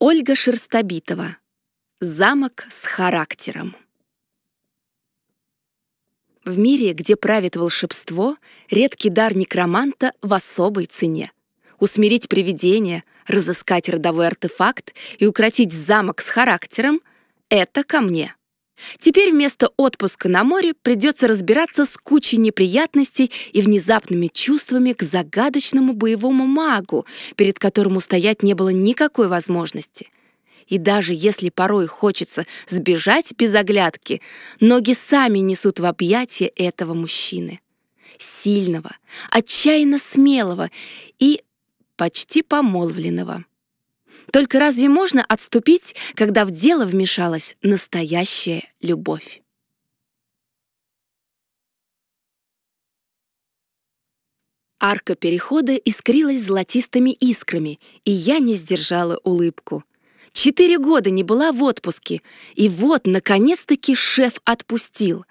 Ольга Шерстобитова. Замок с характером. В мире, где правит волшебство, редкий дар некроманта в особой цене. Усмирить привидение, разыскать родовой артефакт и укротить замок с характером — это ко мне. Теперь вместо отпуска на море придется разбираться с кучей неприятностей и внезапными чувствами к загадочному боевому магу, перед которым устоять не было никакой возможности. И даже если порой хочется сбежать без оглядки, ноги сами несут в объятия этого мужчины. Сильного, отчаянно смелого и почти помолвленного. Только разве можно отступить, когда в дело вмешалась настоящая любовь? Арка перехода искрилась золотистыми искрами, и я не сдержала улыбку. Четыре года не была в отпуске, и вот, наконец-таки, шеф отпустил.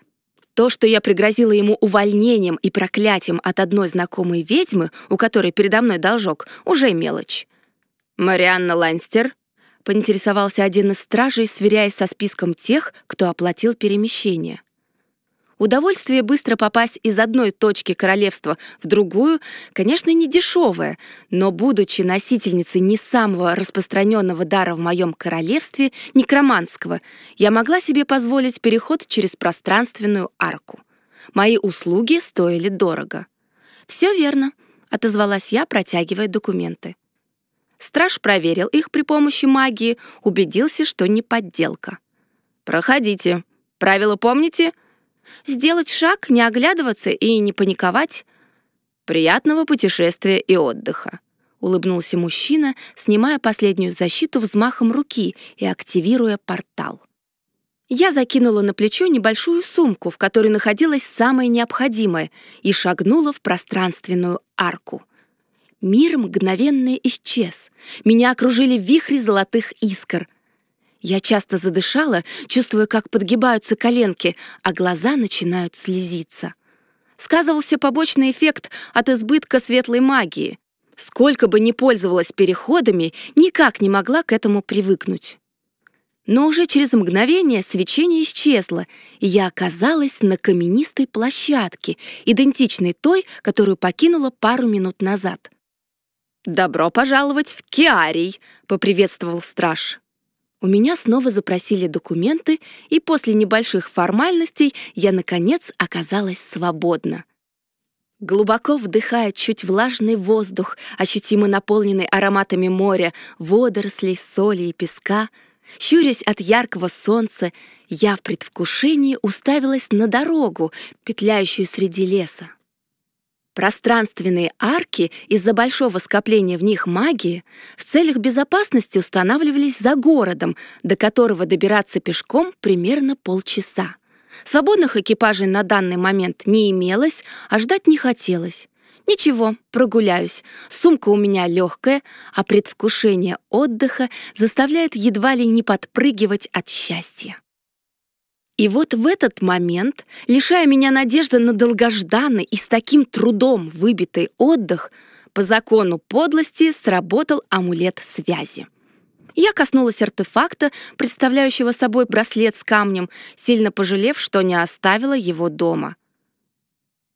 То, что я пригрозила ему увольнением и проклятием от одной знакомой ведьмы, у которой передо мной должок, уже мелочь. «Марианна Ланстер?» — поинтересовался один из стражей, сверяясь со списком тех, кто оплатил перемещение. Удовольствие быстро попасть из одной точки королевства в другую, конечно, не дешевое, но, будучи носительницей не самого распространенного дара в моем королевстве, некроманского, я могла себе позволить переход через пространственную арку. Мои услуги стоили дорого. «Все верно», — отозвалась я, протягивая документы. Страж проверил их при помощи магии, убедился, что не подделка. «Проходите. Правила помните?» «Сделать шаг, не оглядываться и не паниковать». «Приятного путешествия и отдыха», — улыбнулся мужчина, снимая последнюю защиту взмахом руки и активируя портал. Я закинула на плечо небольшую сумку, в которой находилось самое необходимое, и шагнула в пространственную арку — Мир мгновенно исчез. Меня окружили вихри золотых искр. Я часто задышала, чувствуя, как подгибаются коленки, а глаза начинают слезиться. Сказывался побочный эффект от избытка светлой магии. Сколько бы ни пользовалась переходами, никак не могла к этому привыкнуть. Но уже через мгновение свечение исчезло, и я оказалась на каменистой площадке, идентичной той, которую покинула пару минут назад. «Добро пожаловать в Киарий!» — поприветствовал страж. У меня снова запросили документы, и после небольших формальностей я, наконец, оказалась свободна. Глубоко вдыхая чуть влажный воздух, ощутимо наполненный ароматами моря, водорослей, соли и песка, щурясь от яркого солнца, я в предвкушении уставилась на дорогу, петляющую среди леса. Пространственные арки из-за большого скопления в них магии в целях безопасности устанавливались за городом, до которого добираться пешком примерно полчаса. Свободных экипажей на данный момент не имелось, а ждать не хотелось. Ничего, прогуляюсь. Сумка у меня легкая, а предвкушение отдыха заставляет едва ли не подпрыгивать от счастья. И вот в этот момент, лишая меня надежды на долгожданный и с таким трудом выбитый отдых, по закону подлости сработал амулет связи. Я коснулась артефакта, представляющего собой браслет с камнем, сильно пожалев, что не оставила его дома.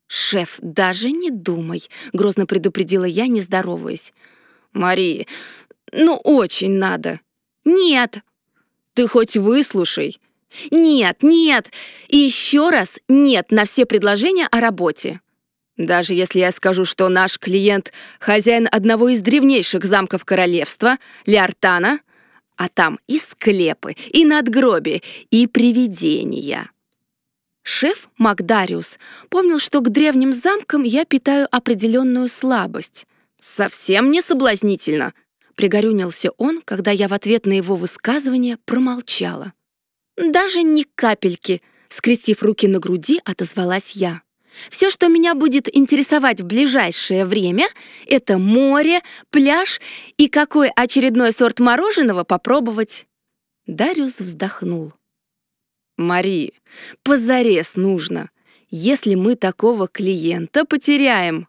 «Шеф, даже не думай», — грозно предупредила я, не здороваясь. «Мари, ну очень надо». «Нет». «Ты хоть выслушай», нет, нет, и еще раз нет на все предложения о работе. Даже если я скажу, что наш клиент — хозяин одного из древнейших замков королевства, Леортана, а там и склепы, и надгробия, и привидения. Шеф Макдариус помнил, что к древним замкам я питаю определенную слабость. Совсем не соблазнительно, пригорюнился он, когда я в ответ на его высказывание промолчала. «Даже ни капельки», — скрестив руки на груди, отозвалась я. «Все, что меня будет интересовать в ближайшее время, это море, пляж и какой очередной сорт мороженого попробовать». Дариус вздохнул. «Мари, позарез нужно. Если мы такого клиента потеряем...»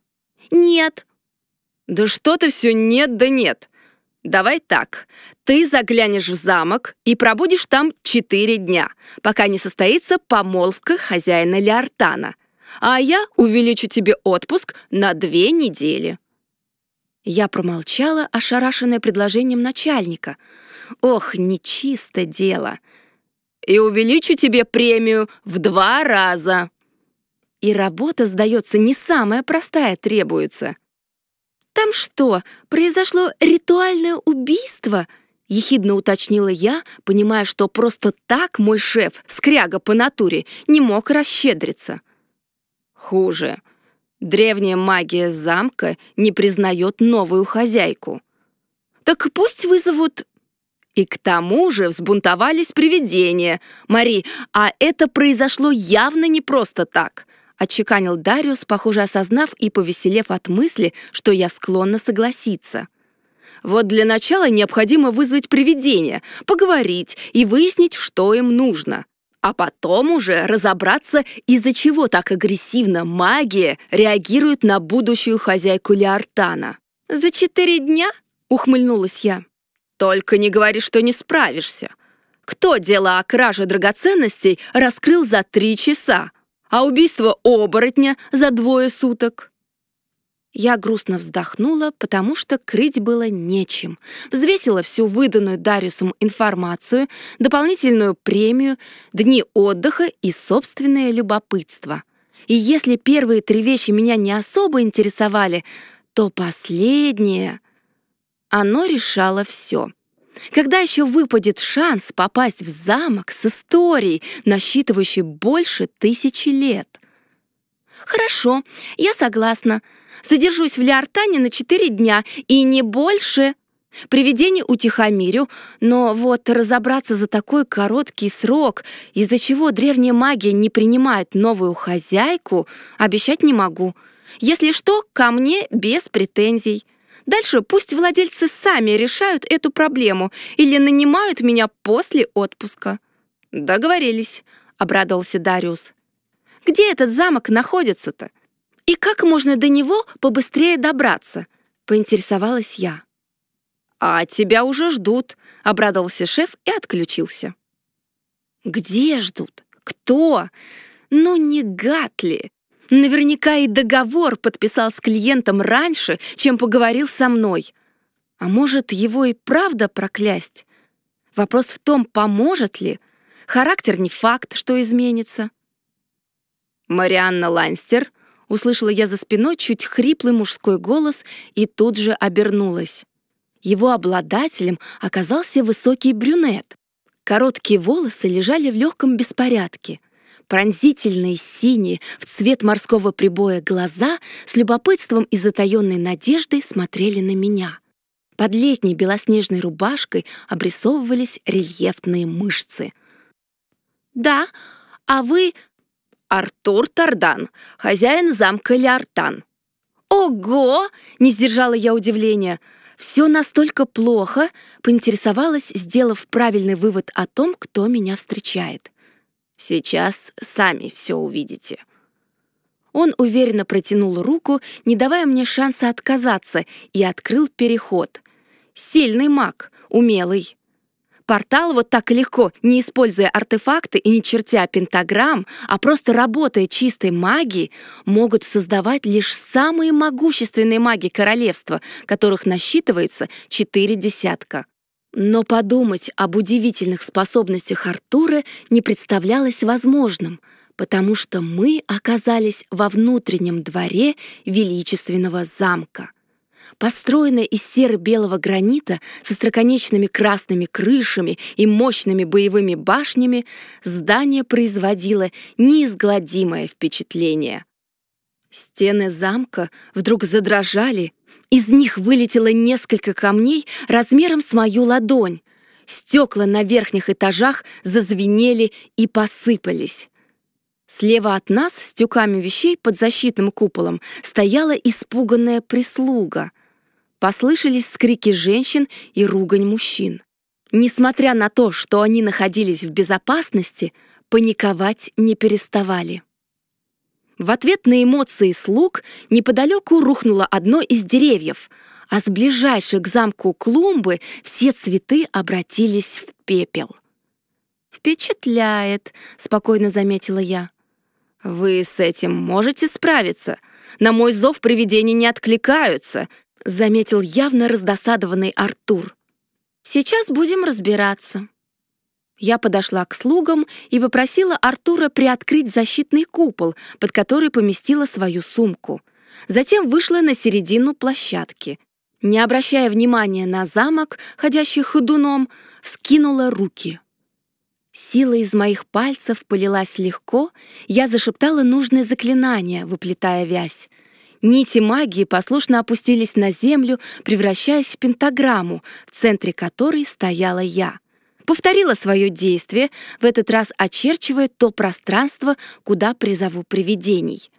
«Нет». «Да что ты все нет да нет!» Давай так. Ты заглянешь в замок и пробудешь там четыре дня, пока не состоится помолвка хозяина Леортана. А я увеличу тебе отпуск на две недели. Я промолчала, ошарашенная предложением начальника. Ох, нечисто дело. И увеличу тебе премию в два раза. И работа, сдается, не самая простая требуется. «Там что, произошло ритуальное убийство?» — ехидно уточнила я, понимая, что просто так мой шеф, скряга по натуре, не мог расщедриться. Хуже. Древняя магия замка не признает новую хозяйку. Так пусть вызовут... И к тому же взбунтовались привидения. Мари, а это произошло явно не просто так отчеканил Дариус, похоже, осознав и повеселев от мысли, что я склонна согласиться. Вот для начала необходимо вызвать привидение, поговорить и выяснить, что им нужно. А потом уже разобраться, из-за чего так агрессивно магия реагирует на будущую хозяйку Леортана. «За четыре дня?» — ухмыльнулась я. «Только не говори, что не справишься. Кто дело о краже драгоценностей раскрыл за три часа?» А убийство оборотня за двое суток. Я грустно вздохнула, потому что крыть было нечем. Взвесила всю выданную Дариусом информацию, дополнительную премию, дни отдыха и собственное любопытство. И если первые три вещи меня не особо интересовали, то последнее... Оно решало все. Когда еще выпадет шанс попасть в замок с историей, насчитывающей больше тысячи лет? Хорошо, я согласна. Задержусь в Леортане на четыре дня и не больше. Привидение утихомирю, но вот разобраться за такой короткий срок, из-за чего древняя магия не принимает новую хозяйку, обещать не могу. Если что, ко мне без претензий. Дальше пусть владельцы сами решают эту проблему или нанимают меня после отпуска». «Договорились», — обрадовался Дариус. «Где этот замок находится-то? И как можно до него побыстрее добраться?» — поинтересовалась я. «А тебя уже ждут», — обрадовался шеф и отключился. «Где ждут? Кто? Ну не гад ли? Наверняка и договор подписал с клиентом раньше, чем поговорил со мной. А может, его и правда проклясть? Вопрос в том, поможет ли. Характер не факт, что изменится. «Марианна Ланстер», — услышала я за спиной чуть хриплый мужской голос и тут же обернулась. Его обладателем оказался высокий брюнет. Короткие волосы лежали в легком беспорядке — Пронзительные синие, в цвет морского прибоя глаза с любопытством и затаенной надеждой смотрели на меня. Под летней белоснежной рубашкой обрисовывались рельефные мышцы. «Да, а вы...» «Артур Тардан, хозяин замка Леартан». «Ого!» — не сдержала я удивления. «Все настолько плохо», — поинтересовалась, сделав правильный вывод о том, кто меня встречает. Сейчас сами все увидите». Он уверенно протянул руку, не давая мне шанса отказаться, и открыл переход. Сильный маг, умелый. Портал вот так легко, не используя артефакты и не чертя пентаграмм, а просто работая чистой магией, могут создавать лишь самые могущественные маги королевства, которых насчитывается четыре десятка. Но подумать об удивительных способностях Артура не представлялось возможным, потому что мы оказались во внутреннем дворе величественного замка. Построенное из серо-белого гранита со строконечными красными крышами и мощными боевыми башнями, здание производило неизгладимое впечатление. Стены замка вдруг задрожали из них вылетело несколько камней размером с мою ладонь. Стекла на верхних этажах зазвенели и посыпались. Слева от нас, с тюками вещей под защитным куполом, стояла испуганная прислуга. Послышались скрики женщин и ругань мужчин. Несмотря на то, что они находились в безопасности, паниковать не переставали. В ответ на эмоции слуг неподалеку рухнуло одно из деревьев, а с ближайшей к замку клумбы все цветы обратились в пепел. «Впечатляет», — спокойно заметила я. «Вы с этим можете справиться? На мой зов привидения не откликаются», — заметил явно раздосадованный Артур. «Сейчас будем разбираться». Я подошла к слугам и попросила Артура приоткрыть защитный купол, под который поместила свою сумку. Затем вышла на середину площадки. Не обращая внимания на замок, ходящий ходуном, вскинула руки. Сила из моих пальцев полилась легко, я зашептала нужное заклинание, выплетая вязь. Нити магии послушно опустились на землю, превращаясь в пентаграмму, в центре которой стояла я. Повторила свое действие, в этот раз очерчивая то пространство, куда призову привидений.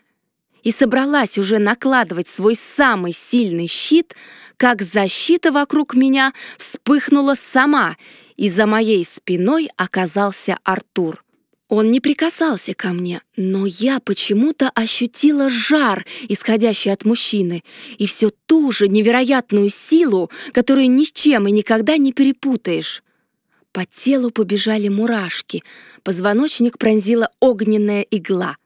И собралась уже накладывать свой самый сильный щит, как защита вокруг меня вспыхнула сама, и за моей спиной оказался Артур. Он не прикасался ко мне, но я почему-то ощутила жар, исходящий от мужчины, и всю ту же невероятную силу, которую ни с чем и никогда не перепутаешь. По телу побежали мурашки, позвоночник пронзила огненная игла.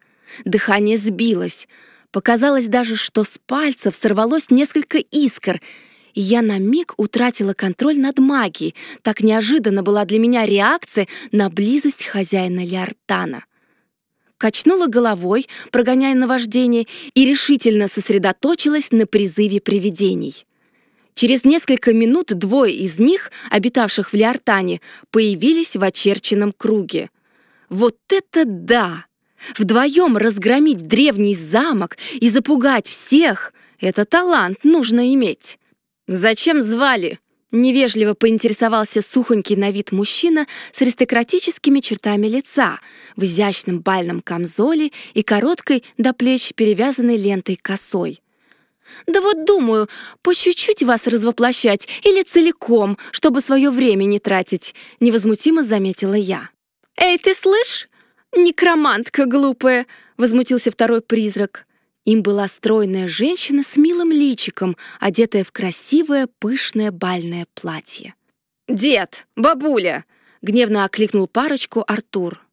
Дыхание сбилось. Показалось даже, что с пальцев сорвалось несколько искр, и я на миг утратила контроль над магией. Так неожиданно была для меня реакция на близость хозяина Леортана. Качнула головой, прогоняя наваждение, и решительно сосредоточилась на призыве привидений. Через несколько минут двое из них, обитавших в Леортане, появились в очерченном круге. Вот это да! Вдвоем разгромить древний замок и запугать всех — это талант нужно иметь. «Зачем звали?» — невежливо поинтересовался сухонький на вид мужчина с аристократическими чертами лица, в изящном бальном камзоле и короткой до плеч перевязанной лентой косой. Да вот думаю, по чуть-чуть вас развоплощать или целиком, чтобы свое время не тратить, невозмутимо заметила я. Эй, ты слышь? Некромантка глупая, возмутился второй призрак. Им была стройная женщина с милым личиком, одетая в красивое пышное бальное платье. «Дед, бабуля!» — гневно окликнул парочку Артур.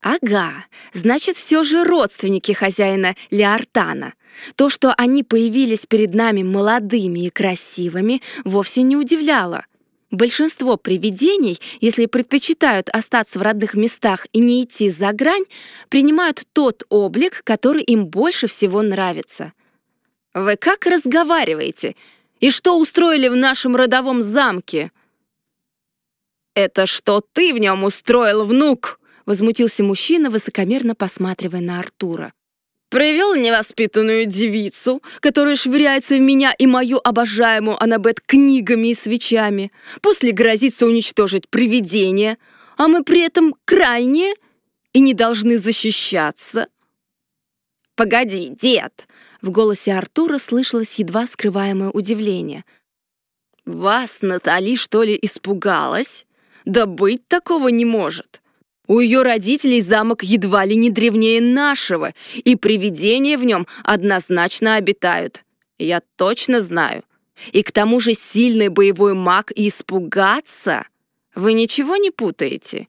«Ага, значит, все же родственники хозяина Леортана. То, что они появились перед нами молодыми и красивыми, вовсе не удивляло. Большинство привидений, если предпочитают остаться в родных местах и не идти за грань, принимают тот облик, который им больше всего нравится. «Вы как разговариваете? И что устроили в нашем родовом замке?» «Это что ты в нем устроил, внук?» — возмутился мужчина, высокомерно посматривая на Артура. Привел невоспитанную девицу, которая швыряется в меня и мою обожаемую Анабет книгами и свечами. После грозится уничтожить привидение, а мы при этом крайне и не должны защищаться. «Погоди, дед!» — в голосе Артура слышалось едва скрываемое удивление. «Вас Натали, что ли, испугалась? Да быть такого не может!» У ее родителей замок едва ли не древнее нашего, и привидения в нем однозначно обитают. Я точно знаю. И к тому же сильный боевой маг и испугаться? Вы ничего не путаете?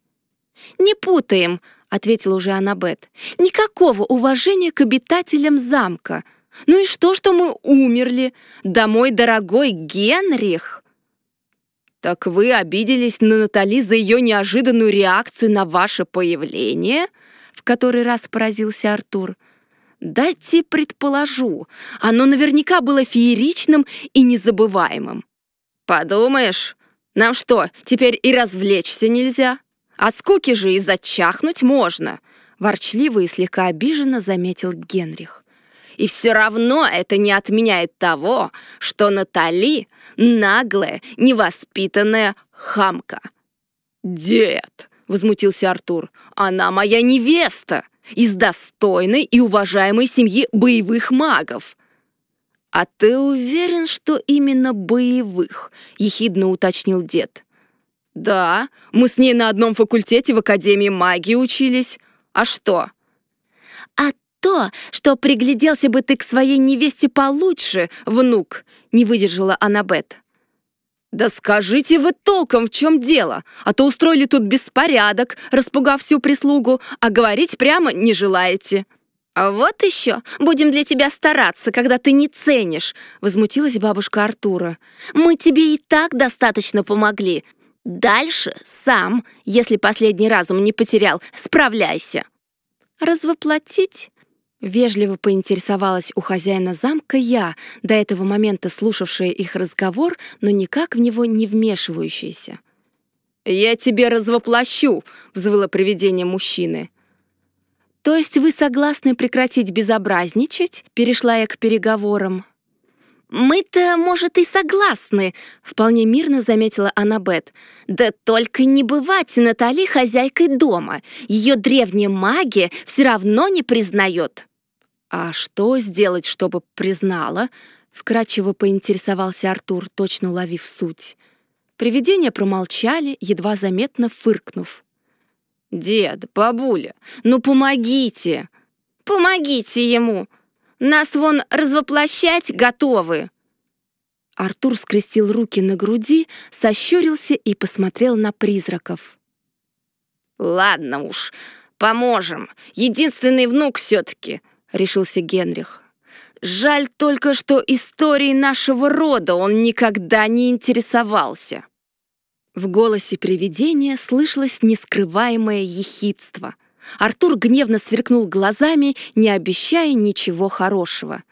Не путаем, ответила уже Аннабет. Никакого уважения к обитателям замка. Ну и что, что мы умерли? Да мой дорогой Генрих! «Так вы обиделись на Натали за ее неожиданную реакцию на ваше появление?» В который раз поразился Артур. «Дайте предположу, оно наверняка было фееричным и незабываемым». «Подумаешь, нам что, теперь и развлечься нельзя? А скуки же и зачахнуть можно!» Ворчливо и слегка обиженно заметил Генрих. И все равно это не отменяет того, что Натали — наглая, невоспитанная хамка. «Дед!» — возмутился Артур. «Она моя невеста! Из достойной и уважаемой семьи боевых магов!» «А ты уверен, что именно боевых?» — ехидно уточнил дед. «Да, мы с ней на одном факультете в Академии магии учились. А что?» «А то, что пригляделся бы ты к своей невесте получше, внук, не выдержала Аннабет. «Да скажите вы толком, в чем дело, а то устроили тут беспорядок, распугав всю прислугу, а говорить прямо не желаете». «А вот еще, будем для тебя стараться, когда ты не ценишь», — возмутилась бабушка Артура. «Мы тебе и так достаточно помогли. Дальше сам, если последний разум не потерял, справляйся». «Развоплотить?» Вежливо поинтересовалась у хозяина замка я, до этого момента слушавшая их разговор, но никак в него не вмешивающаяся. «Я тебе развоплощу!» — взвыло привидение мужчины. «То есть вы согласны прекратить безобразничать?» — перешла я к переговорам. «Мы-то, может, и согласны», — вполне мирно заметила Аннабет. «Да только не бывать Натали хозяйкой дома. Ее древняя магия все равно не признает». «А что сделать, чтобы признала?» — вкратчиво поинтересовался Артур, точно уловив суть. Привидения промолчали, едва заметно фыркнув. «Дед, бабуля, ну помогите!» «Помогите ему! Нас вон развоплощать готовы!» Артур скрестил руки на груди, сощурился и посмотрел на призраков. «Ладно уж, поможем. Единственный внук все-таки. — решился Генрих. «Жаль только, что историей нашего рода он никогда не интересовался». В голосе привидения слышалось нескрываемое ехидство. Артур гневно сверкнул глазами, не обещая ничего хорошего.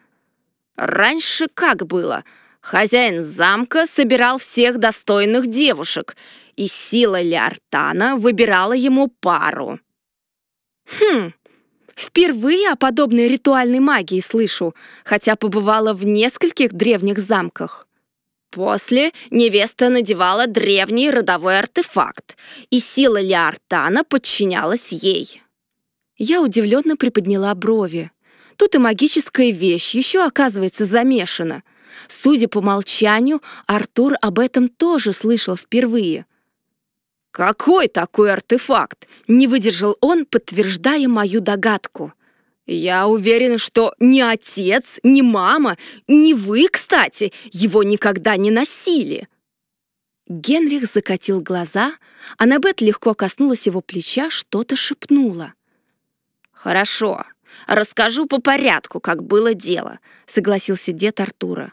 «Раньше как было? Хозяин замка собирал всех достойных девушек, и сила Леортана выбирала ему пару». «Хм, Впервые о подобной ритуальной магии слышу, хотя побывала в нескольких древних замках. После невеста надевала древний родовой артефакт, и сила Леортана подчинялась ей. Я удивленно приподняла брови. Тут и магическая вещь еще, оказывается, замешана. Судя по молчанию, Артур об этом тоже слышал впервые. «Какой такой артефакт?» — не выдержал он, подтверждая мою догадку. «Я уверен, что ни отец, ни мама, ни вы, кстати, его никогда не носили». Генрих закатил глаза, а Набет легко коснулась его плеча, что-то шепнула. «Хорошо, расскажу по порядку, как было дело», — согласился дед Артура.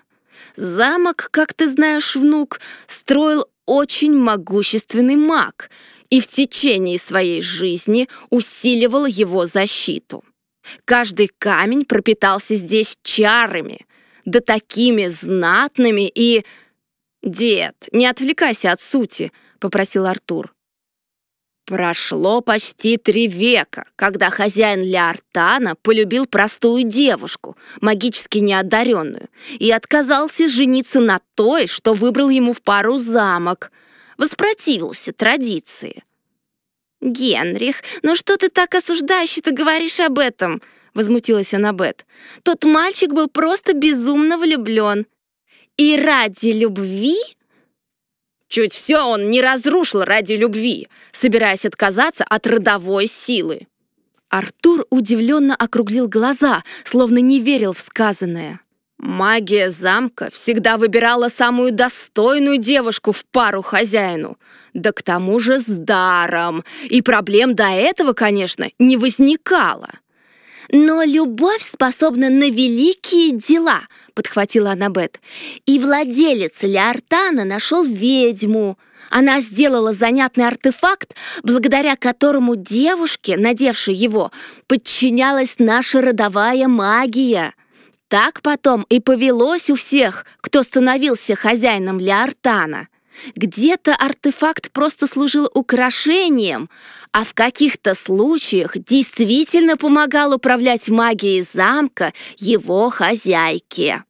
«Замок, как ты знаешь, внук, строил очень могущественный маг и в течение своей жизни усиливал его защиту. Каждый камень пропитался здесь чарами, да такими знатными и... «Дед, не отвлекайся от сути», — попросил Артур. Прошло почти три века, когда хозяин Леортана полюбил простую девушку, магически неодаренную, и отказался жениться на той, что выбрал ему в пару замок. Воспротивился традиции. «Генрих, ну что ты так осуждающе-то говоришь об этом?» — возмутилась Аннабет. «Тот мальчик был просто безумно влюблен. И ради любви Чуть все он не разрушил ради любви, собираясь отказаться от родовой силы. Артур удивленно округлил глаза, словно не верил в сказанное. Магия замка всегда выбирала самую достойную девушку в пару хозяину. Да к тому же с даром. И проблем до этого, конечно, не возникало. «Но любовь способна на великие дела», — подхватила Аннабет. «И владелец Леортана нашел ведьму. Она сделала занятный артефакт, благодаря которому девушке, надевшей его, подчинялась наша родовая магия. Так потом и повелось у всех, кто становился хозяином Леортана». Где-то артефакт просто служил украшением, а в каких-то случаях действительно помогал управлять магией замка его хозяйке.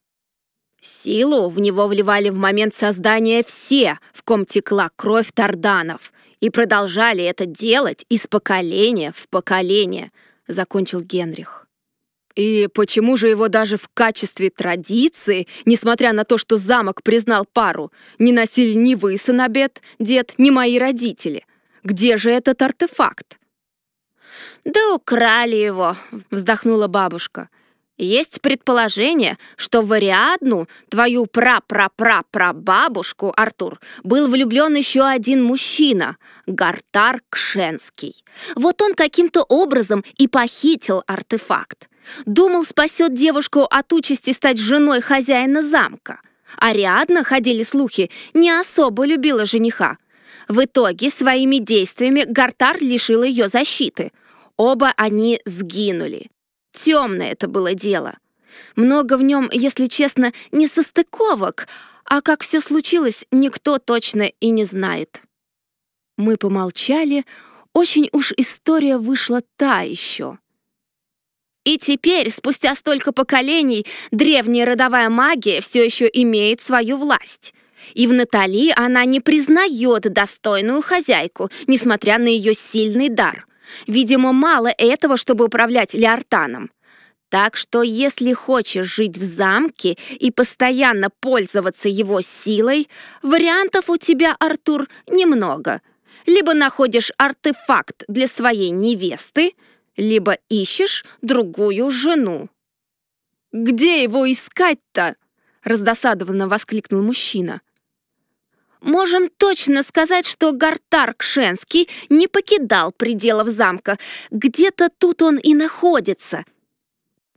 Силу в него вливали в момент создания все, в ком текла кровь Тарданов, и продолжали это делать из поколения в поколение, закончил Генрих. И почему же его даже в качестве традиции, несмотря на то, что замок признал пару, не носили ни вы, сынобед, дед, ни мои родители? Где же этот артефакт? «Да украли его», — вздохнула бабушка. Есть предположение, что в Ариадну, твою пра-пра-пра-пра-бабушку, Артур, был влюблен еще один мужчина, Гартар Кшенский. Вот он каким-то образом и похитил артефакт. Думал, спасет девушку от участи стать женой хозяина замка. Ариадна, ходили слухи, не особо любила жениха. В итоге своими действиями Гартар лишил ее защиты. Оба они сгинули. Темное это было дело. Много в нем, если честно, не состыковок, а как все случилось, никто точно и не знает. Мы помолчали, очень уж история вышла та еще. И теперь, спустя столько поколений, древняя родовая магия все еще имеет свою власть. И в Натали она не признает достойную хозяйку, несмотря на ее сильный дар. Видимо, мало этого, чтобы управлять Леортаном. Так что если хочешь жить в замке и постоянно пользоваться его силой, вариантов у тебя, Артур, немного. Либо находишь артефакт для своей невесты, либо ищешь другую жену. «Где его искать-то?» — раздосадованно воскликнул мужчина. Можем точно сказать, что Гартар Кшенский не покидал пределов замка. Где-то тут он и находится.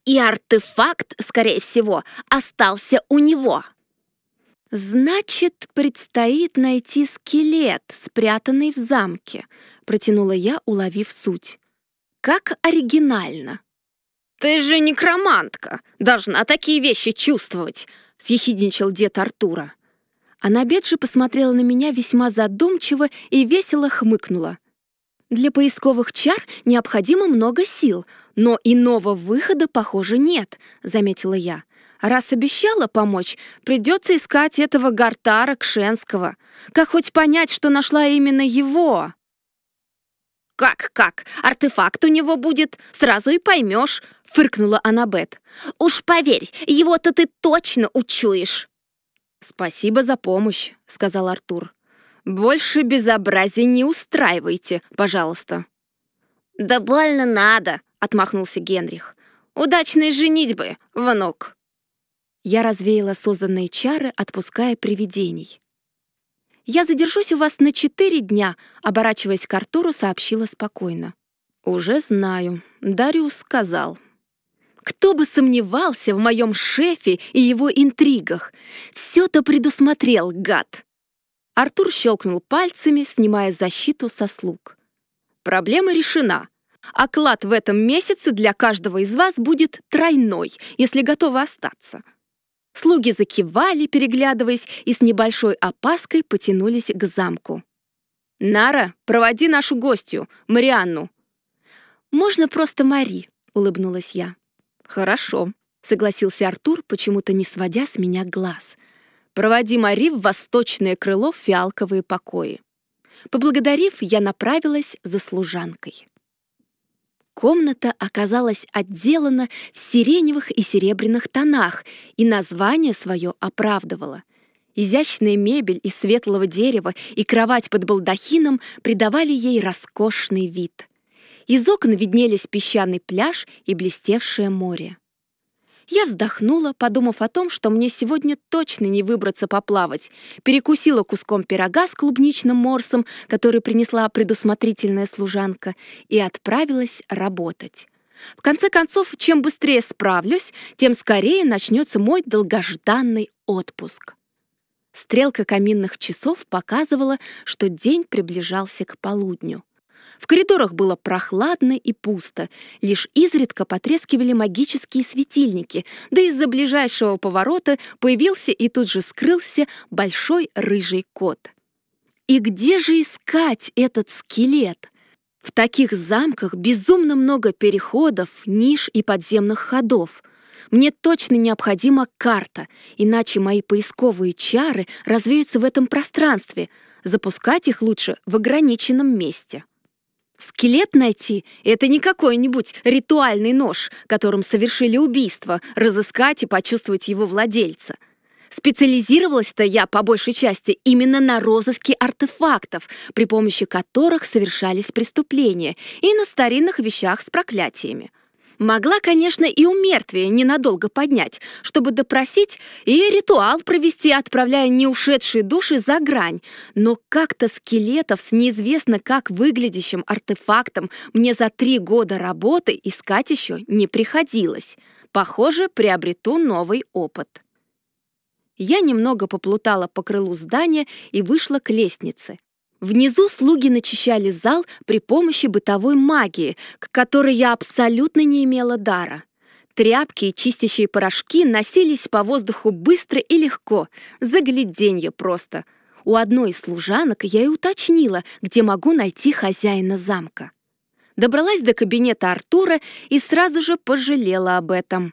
И артефакт, скорее всего, остался у него. «Значит, предстоит найти скелет, спрятанный в замке», — протянула я, уловив суть. «Как оригинально!» «Ты же некромантка, должна такие вещи чувствовать», — съехидничал дед Артура. А на обед же посмотрела на меня весьма задумчиво и весело хмыкнула. Для поисковых чар необходимо много сил, но иного выхода, похоже, нет, заметила я. Раз обещала помочь, придется искать этого Гартара Кшенского. Как хоть понять, что нашла именно его? «Как-как? Артефакт у него будет, сразу и поймешь», — фыркнула Аннабет. «Уж поверь, его-то ты точно учуешь». «Спасибо за помощь», — сказал Артур. «Больше безобразий не устраивайте, пожалуйста». «Да больно надо», — отмахнулся Генрих. «Удачной женитьбы, внук». Я развеяла созданные чары, отпуская привидений. «Я задержусь у вас на четыре дня», — оборачиваясь к Артуру, сообщила спокойно. «Уже знаю. Дариус сказал. Кто бы сомневался в моем шефе и его интригах? Все-то предусмотрел, гад!» Артур щелкнул пальцами, снимая защиту со слуг. «Проблема решена. Оклад в этом месяце для каждого из вас будет тройной, если готовы остаться». Слуги закивали, переглядываясь, и с небольшой опаской потянулись к замку. «Нара, проводи нашу гостью, Марианну». «Можно просто Мари», — улыбнулась я. «Хорошо», — согласился Артур, почему-то не сводя с меня глаз. «Проводи Мари в восточное крыло в фиалковые покои». Поблагодарив, я направилась за служанкой. Комната оказалась отделана в сиреневых и серебряных тонах, и название свое оправдывало. Изящная мебель из светлого дерева и кровать под балдахином придавали ей роскошный вид. Из окон виднелись песчаный пляж и блестевшее море. Я вздохнула, подумав о том, что мне сегодня точно не выбраться поплавать, перекусила куском пирога с клубничным морсом, который принесла предусмотрительная служанка, и отправилась работать. В конце концов, чем быстрее справлюсь, тем скорее начнется мой долгожданный отпуск. Стрелка каминных часов показывала, что день приближался к полудню. В коридорах было прохладно и пусто, лишь изредка потрескивали магические светильники, да из-за ближайшего поворота появился и тут же скрылся большой рыжий кот. И где же искать этот скелет? В таких замках безумно много переходов, ниш и подземных ходов. Мне точно необходима карта, иначе мои поисковые чары развеются в этом пространстве. Запускать их лучше в ограниченном месте. Скелет найти — это не какой-нибудь ритуальный нож, которым совершили убийство, разыскать и почувствовать его владельца. Специализировалась-то я, по большей части, именно на розыске артефактов, при помощи которых совершались преступления, и на старинных вещах с проклятиями. Могла, конечно, и у мертвия ненадолго поднять, чтобы допросить и ритуал провести, отправляя неушедшие души за грань. Но как-то скелетов с неизвестно как выглядящим артефактом мне за три года работы искать еще не приходилось. Похоже, приобрету новый опыт. Я немного поплутала по крылу здания и вышла к лестнице. Внизу слуги начищали зал при помощи бытовой магии, к которой я абсолютно не имела дара. Тряпки и чистящие порошки носились по воздуху быстро и легко, загляденье просто. У одной из служанок я и уточнила, где могу найти хозяина замка. Добралась до кабинета Артура и сразу же пожалела об этом.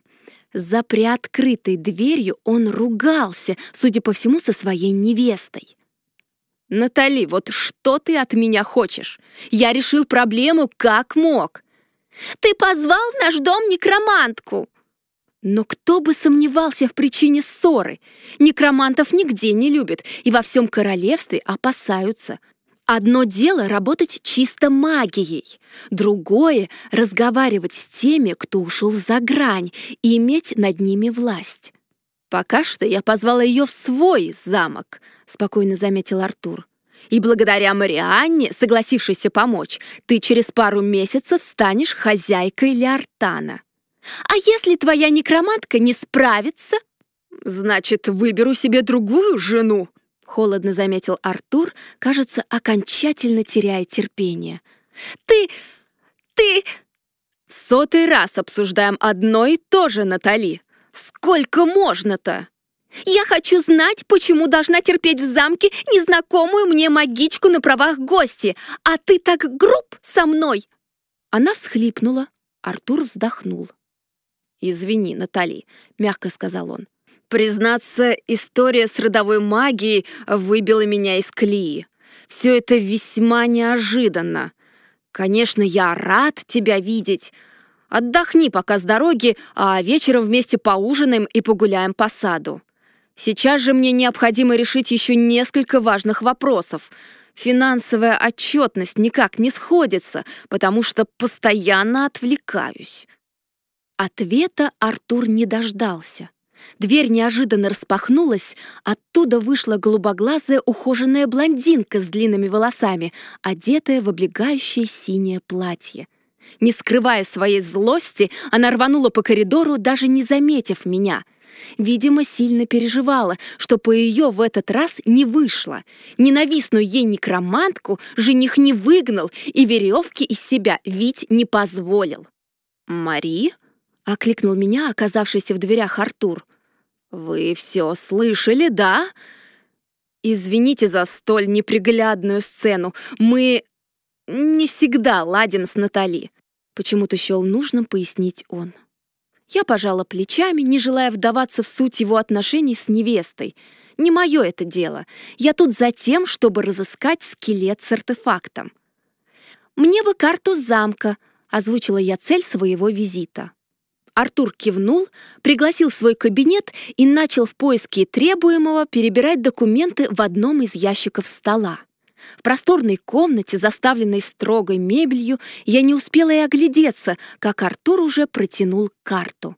За приоткрытой дверью он ругался, судя по всему, со своей невестой. «Натали, вот что ты от меня хочешь? Я решил проблему как мог». «Ты позвал в наш дом некромантку!» Но кто бы сомневался в причине ссоры? Некромантов нигде не любят и во всем королевстве опасаются. Одно дело работать чисто магией, другое — разговаривать с теми, кто ушел за грань, и иметь над ними власть. «Пока что я позвала ее в свой замок», — спокойно заметил Артур. «И благодаря Марианне, согласившейся помочь, ты через пару месяцев станешь хозяйкой Леортана. А если твоя некромантка не справится?» «Значит, выберу себе другую жену», — холодно заметил Артур, кажется, окончательно теряя терпение. «Ты... ты...» «В сотый раз обсуждаем одно и то же, Натали», Сколько можно-то? Я хочу знать, почему должна терпеть в замке незнакомую мне магичку на правах гости, а ты так груб со мной!» Она всхлипнула, Артур вздохнул. «Извини, Натали», — мягко сказал он. «Признаться, история с родовой магией выбила меня из колеи. Все это весьма неожиданно. Конечно, я рад тебя видеть, Отдохни пока с дороги, а вечером вместе поужинаем и погуляем по саду. Сейчас же мне необходимо решить еще несколько важных вопросов. Финансовая отчетность никак не сходится, потому что постоянно отвлекаюсь. Ответа Артур не дождался. Дверь неожиданно распахнулась, оттуда вышла голубоглазая ухоженная блондинка с длинными волосами, одетая в облегающее синее платье. Не скрывая своей злости, она рванула по коридору, даже не заметив меня. Видимо, сильно переживала, что по ее в этот раз не вышло. Ненавистную ей некромантку жених не выгнал и веревки из себя вить не позволил. «Мари?» — окликнул меня, оказавшийся в дверях Артур. «Вы все слышали, да?» «Извините за столь неприглядную сцену. Мы не всегда ладим с Натали. Почему-то счел нужным пояснить он. Я пожала плечами, не желая вдаваться в суть его отношений с невестой. Не мое это дело. Я тут за тем, чтобы разыскать скелет с артефактом. «Мне бы карту замка», — озвучила я цель своего визита. Артур кивнул, пригласил в свой кабинет и начал в поиске требуемого перебирать документы в одном из ящиков стола. В просторной комнате, заставленной строгой мебелью, я не успела и оглядеться, как Артур уже протянул карту.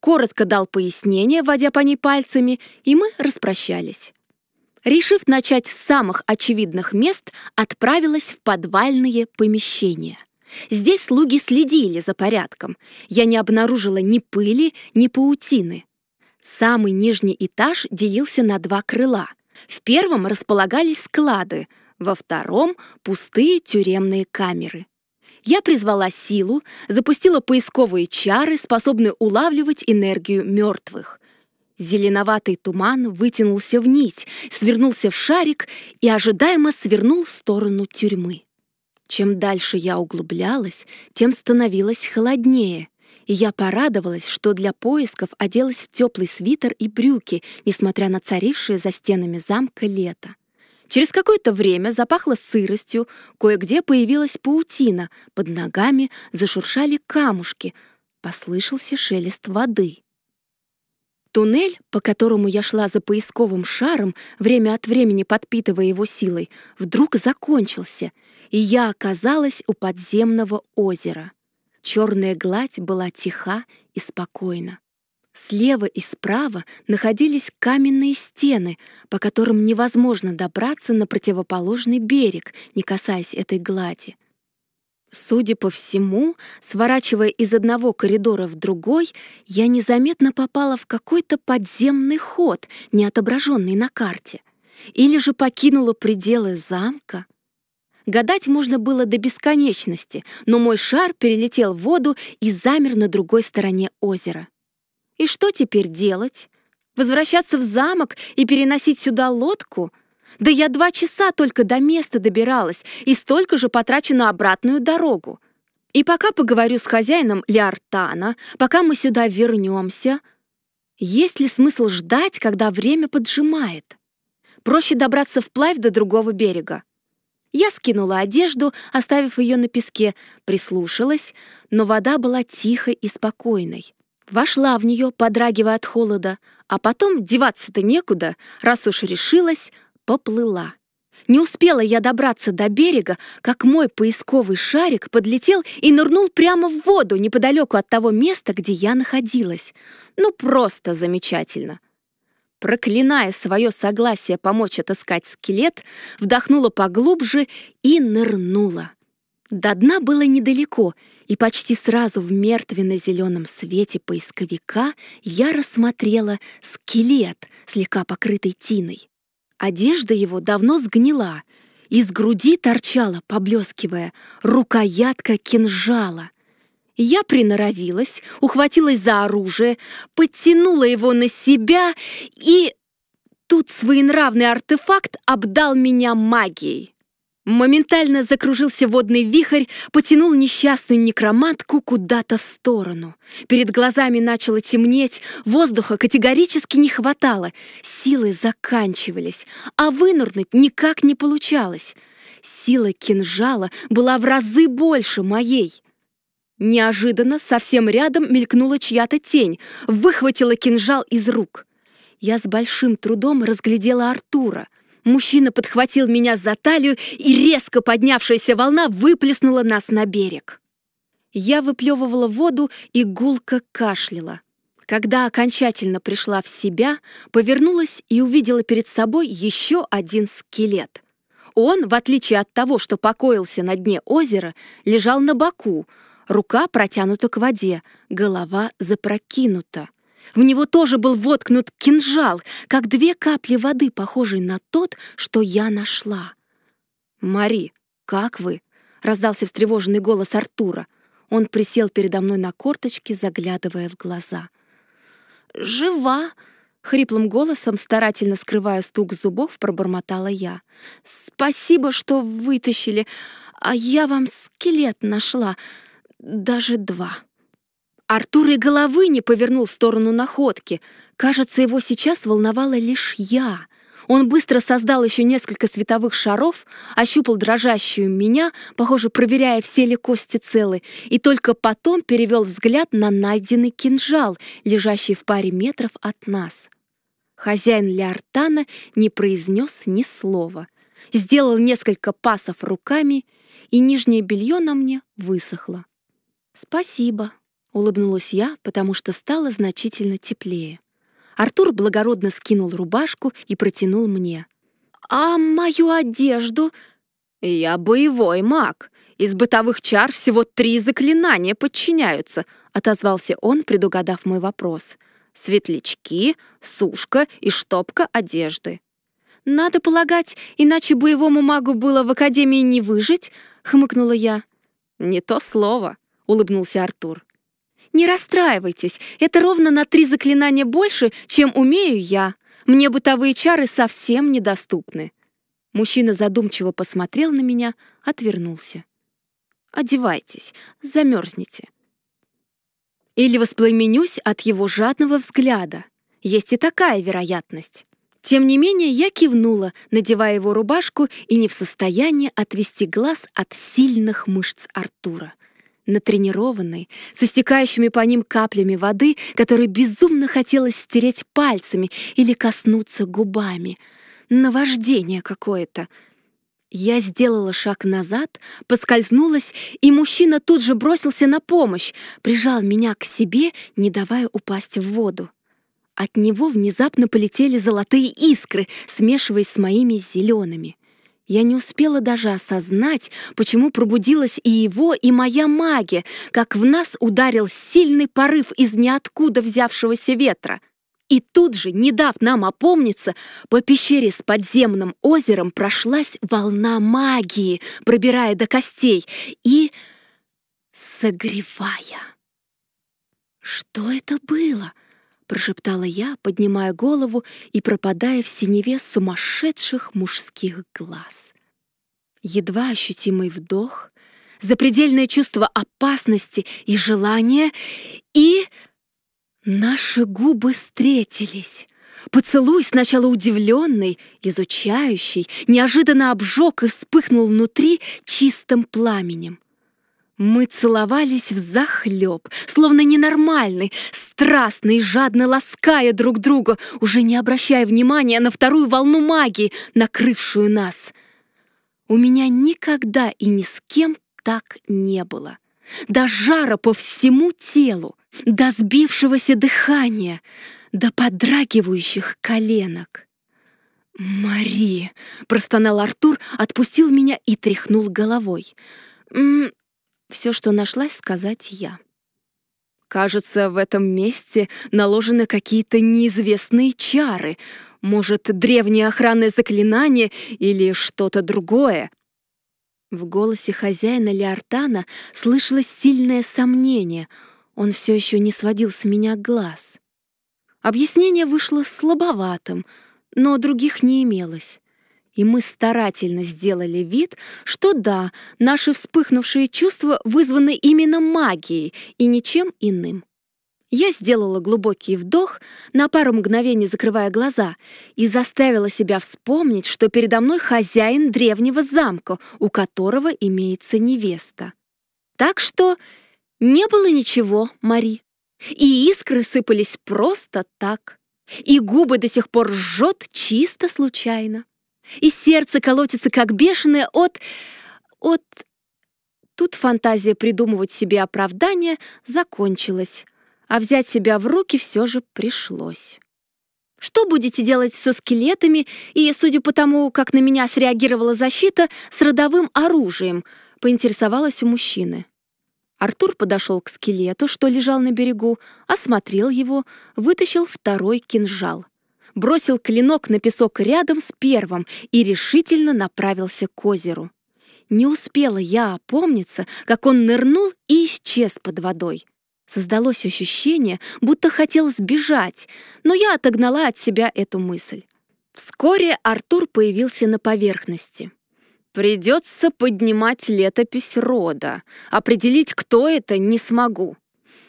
Коротко дал пояснение, водя по ней пальцами, и мы распрощались. Решив начать с самых очевидных мест, отправилась в подвальные помещения. Здесь слуги следили за порядком. Я не обнаружила ни пыли, ни паутины. Самый нижний этаж делился на два крыла. В первом располагались склады, во втором — пустые тюремные камеры. Я призвала силу, запустила поисковые чары, способные улавливать энергию мертвых. Зеленоватый туман вытянулся в нить, свернулся в шарик и ожидаемо свернул в сторону тюрьмы. Чем дальше я углублялась, тем становилось холоднее, и я порадовалась, что для поисков оделась в теплый свитер и брюки, несмотря на царившее за стенами замка лето. Через какое-то время запахло сыростью, кое-где появилась паутина, под ногами зашуршали камушки, послышался шелест воды. Туннель, по которому я шла за поисковым шаром, время от времени подпитывая его силой, вдруг закончился, и я оказалась у подземного озера. Черная гладь была тиха и спокойна. Слева и справа находились каменные стены, по которым невозможно добраться на противоположный берег, не касаясь этой глади. Судя по всему, сворачивая из одного коридора в другой, я незаметно попала в какой-то подземный ход, не отображенный на карте. Или же покинула пределы замка. Гадать можно было до бесконечности, но мой шар перелетел в воду и замер на другой стороне озера. И что теперь делать? Возвращаться в замок и переносить сюда лодку? Да я два часа только до места добиралась и столько же потрачу на обратную дорогу. И пока поговорю с хозяином Леартана, пока мы сюда вернемся, есть ли смысл ждать, когда время поджимает? Проще добраться вплавь до другого берега. Я скинула одежду, оставив ее на песке, прислушалась, но вода была тихой и спокойной. Вошла в нее, подрагивая от холода, а потом деваться-то некуда, раз уж решилась, поплыла. Не успела я добраться до берега, как мой поисковый шарик подлетел и нырнул прямо в воду неподалеку от того места, где я находилась. Ну, просто замечательно. Проклиная свое согласие помочь отыскать скелет, вдохнула поглубже и нырнула. До дна было недалеко, и почти сразу в мертвенно-зеленом свете поисковика я рассмотрела скелет, слегка покрытый тиной. Одежда его давно сгнила, из груди торчала, поблескивая, рукоятка кинжала. Я приноровилась, ухватилась за оружие, подтянула его на себя и... Тут своенравный артефакт обдал меня магией. Моментально закружился водный вихрь, потянул несчастную некромантку куда-то в сторону. Перед глазами начало темнеть, воздуха категорически не хватало, силы заканчивались, а вынырнуть никак не получалось. Сила кинжала была в разы больше моей. Неожиданно совсем рядом мелькнула чья-то тень, выхватила кинжал из рук. Я с большим трудом разглядела Артура — Мужчина подхватил меня за талию, и резко поднявшаяся волна выплеснула нас на берег. Я выплевывала воду и гулко кашляла. Когда окончательно пришла в себя, повернулась и увидела перед собой еще один скелет. Он, в отличие от того, что покоился на дне озера, лежал на боку, рука протянута к воде, голова запрокинута. В него тоже был воткнут кинжал, как две капли воды, похожие на тот, что я нашла. «Мари, как вы?» — раздался встревоженный голос Артура. Он присел передо мной на корточки, заглядывая в глаза. «Жива!» — хриплым голосом, старательно скрывая стук зубов, пробормотала я. «Спасибо, что вытащили, а я вам скелет нашла, даже два». Артур и головы не повернул в сторону находки. Кажется, его сейчас волновала лишь я. Он быстро создал еще несколько световых шаров, ощупал дрожащую меня, похоже, проверяя, все ли кости целы, и только потом перевел взгляд на найденный кинжал, лежащий в паре метров от нас. Хозяин Леортана не произнес ни слова. Сделал несколько пасов руками, и нижнее белье на мне высохло. «Спасибо», Улыбнулась я, потому что стало значительно теплее. Артур благородно скинул рубашку и протянул мне. «А мою одежду?» «Я боевой маг. Из бытовых чар всего три заклинания подчиняются», отозвался он, предугадав мой вопрос. «Светлячки, сушка и штопка одежды». «Надо полагать, иначе боевому магу было в Академии не выжить», — хмыкнула я. «Не то слово», — улыбнулся Артур. Не расстраивайтесь, это ровно на три заклинания больше, чем умею я. Мне бытовые чары совсем недоступны. Мужчина задумчиво посмотрел на меня, отвернулся. Одевайтесь, замерзнете. Или воспламенюсь от его жадного взгляда. Есть и такая вероятность. Тем не менее, я кивнула, надевая его рубашку и не в состоянии отвести глаз от сильных мышц Артура. Натренированной, со стекающими по ним каплями воды, которые безумно хотелось стереть пальцами или коснуться губами. Наваждение какое-то. Я сделала шаг назад, поскользнулась, и мужчина тут же бросился на помощь, прижал меня к себе, не давая упасть в воду. От него внезапно полетели золотые искры, смешиваясь с моими зелеными. Я не успела даже осознать, почему пробудилась и его, и моя магия, как в нас ударил сильный порыв из ниоткуда взявшегося ветра. И тут же, не дав нам опомниться, по пещере с подземным озером прошлась волна магии, пробирая до костей и согревая. Что это было? Прошептала я, поднимая голову и пропадая в синеве сумасшедших мужских глаз. Едва ощутимый вдох, запредельное чувство опасности и желания, и наши губы встретились. Поцелуй сначала удивленный, изучающий, неожиданно обжег и вспыхнул внутри чистым пламенем. Мы целовались в захлеб, словно ненормальный, страстный, жадно лаская друг друга, уже не обращая внимания на вторую волну магии, накрывшую нас. У меня никогда и ни с кем так не было. До жара по всему телу, до сбившегося дыхания, до подрагивающих коленок. «Мари!» — простонал Артур, отпустил меня и тряхнул головой. «М все, что нашлась сказать я. Кажется, в этом месте наложены какие-то неизвестные чары, может, древнее охранное заклинание или что-то другое. В голосе хозяина Леортана слышалось сильное сомнение. Он все еще не сводил с меня глаз. Объяснение вышло слабоватым, но других не имелось и мы старательно сделали вид, что да, наши вспыхнувшие чувства вызваны именно магией и ничем иным. Я сделала глубокий вдох, на пару мгновений закрывая глаза, и заставила себя вспомнить, что передо мной хозяин древнего замка, у которого имеется невеста. Так что не было ничего, Мари. И искры сыпались просто так. И губы до сих пор жжет чисто случайно и сердце колотится как бешеное от... от... Тут фантазия придумывать себе оправдание закончилась, а взять себя в руки все же пришлось. Что будете делать со скелетами и, судя по тому, как на меня среагировала защита, с родовым оружием, поинтересовалась у мужчины. Артур подошел к скелету, что лежал на берегу, осмотрел его, вытащил второй кинжал — бросил клинок на песок рядом с первым и решительно направился к озеру. Не успела я опомниться, как он нырнул и исчез под водой. Создалось ощущение, будто хотел сбежать, но я отогнала от себя эту мысль. Вскоре Артур появился на поверхности. «Придется поднимать летопись рода. Определить, кто это, не смогу.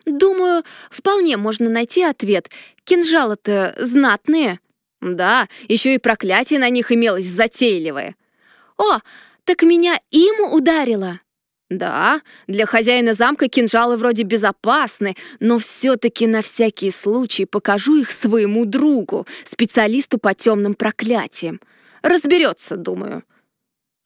Думаю, вполне можно найти ответ. Кинжалы-то знатные. Да, еще и проклятие на них имелось затейливое. О, так меня им ударило. Да, для хозяина замка кинжалы вроде безопасны, но все-таки на всякий случай покажу их своему другу, специалисту по темным проклятиям. Разберется, думаю.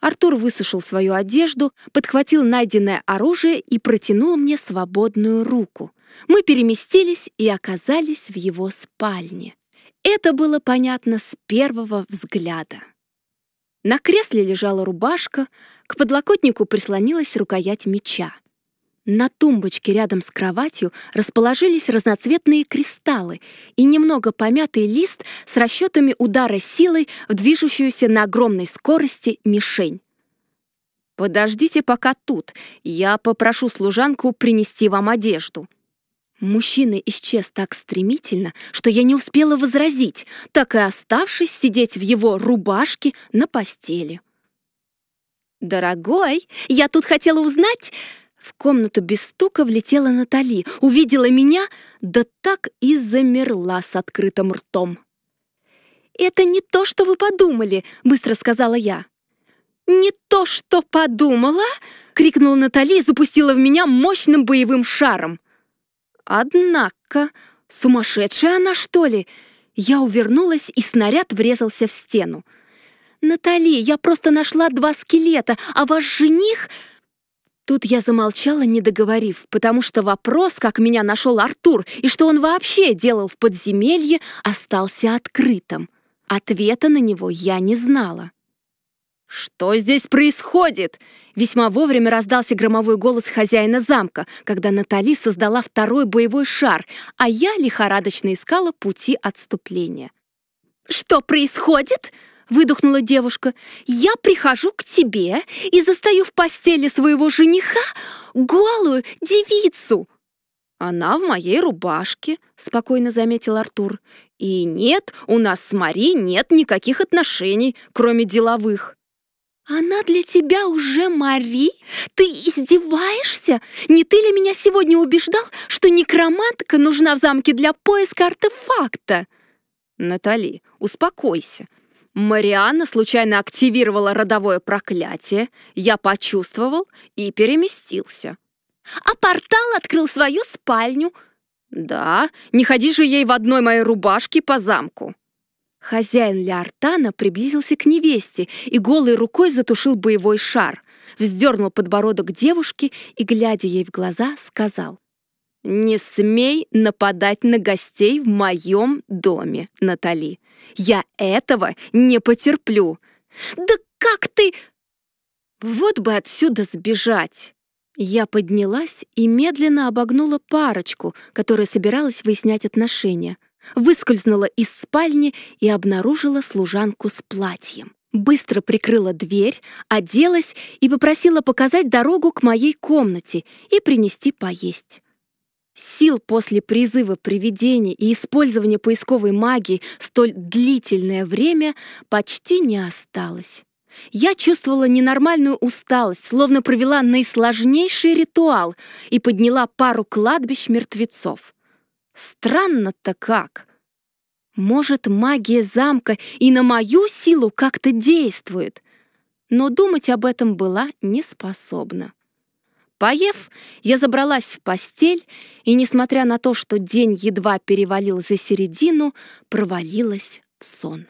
Артур высушил свою одежду, подхватил найденное оружие и протянул мне свободную руку. Мы переместились и оказались в его спальне. Это было понятно с первого взгляда. На кресле лежала рубашка, к подлокотнику прислонилась рукоять меча. На тумбочке рядом с кроватью расположились разноцветные кристаллы и немного помятый лист с расчетами удара силой в движущуюся на огромной скорости мишень. «Подождите пока тут, я попрошу служанку принести вам одежду», Мужчина исчез так стремительно, что я не успела возразить, так и оставшись сидеть в его рубашке на постели. «Дорогой, я тут хотела узнать...» В комнату без стука влетела Натали, увидела меня, да так и замерла с открытым ртом. «Это не то, что вы подумали», — быстро сказала я. «Не то, что подумала?» —— крикнула Натали и запустила в меня мощным боевым шаром. Однако, сумасшедшая она, что ли? Я увернулась, и снаряд врезался в стену. «Натали, я просто нашла два скелета, а ваш жених...» Тут я замолчала, не договорив, потому что вопрос, как меня нашел Артур и что он вообще делал в подземелье, остался открытым. Ответа на него я не знала. «Что здесь происходит?» Весьма вовремя раздался громовой голос хозяина замка, когда Натали создала второй боевой шар, а я лихорадочно искала пути отступления. «Что происходит?» — выдохнула девушка. «Я прихожу к тебе и застаю в постели своего жениха голую девицу». «Она в моей рубашке», — спокойно заметил Артур. «И нет, у нас с Мари нет никаких отношений, кроме деловых». «Она для тебя уже Мари? Ты издеваешься? Не ты ли меня сегодня убеждал, что некромантка нужна в замке для поиска артефакта?» «Натали, успокойся. Марианна случайно активировала родовое проклятие, я почувствовал и переместился». «А портал открыл свою спальню?» «Да, не ходи же ей в одной моей рубашке по замку». Хозяин Леортана приблизился к невесте и голой рукой затушил боевой шар, вздернул подбородок девушки и, глядя ей в глаза, сказал «Не смей нападать на гостей в моем доме, Натали. Я этого не потерплю». «Да как ты...» «Вот бы отсюда сбежать!» Я поднялась и медленно обогнула парочку, которая собиралась выяснять отношения — Выскользнула из спальни и обнаружила служанку с платьем. Быстро прикрыла дверь, оделась и попросила показать дорогу к моей комнате и принести поесть. Сил после призыва привидений и использования поисковой магии столь длительное время почти не осталось. Я чувствовала ненормальную усталость, словно провела наисложнейший ритуал и подняла пару кладбищ мертвецов. Странно-то как. Может, магия замка и на мою силу как-то действует, но думать об этом была не способна. Поев, я забралась в постель и, несмотря на то, что день едва перевалил за середину, провалилась в сон.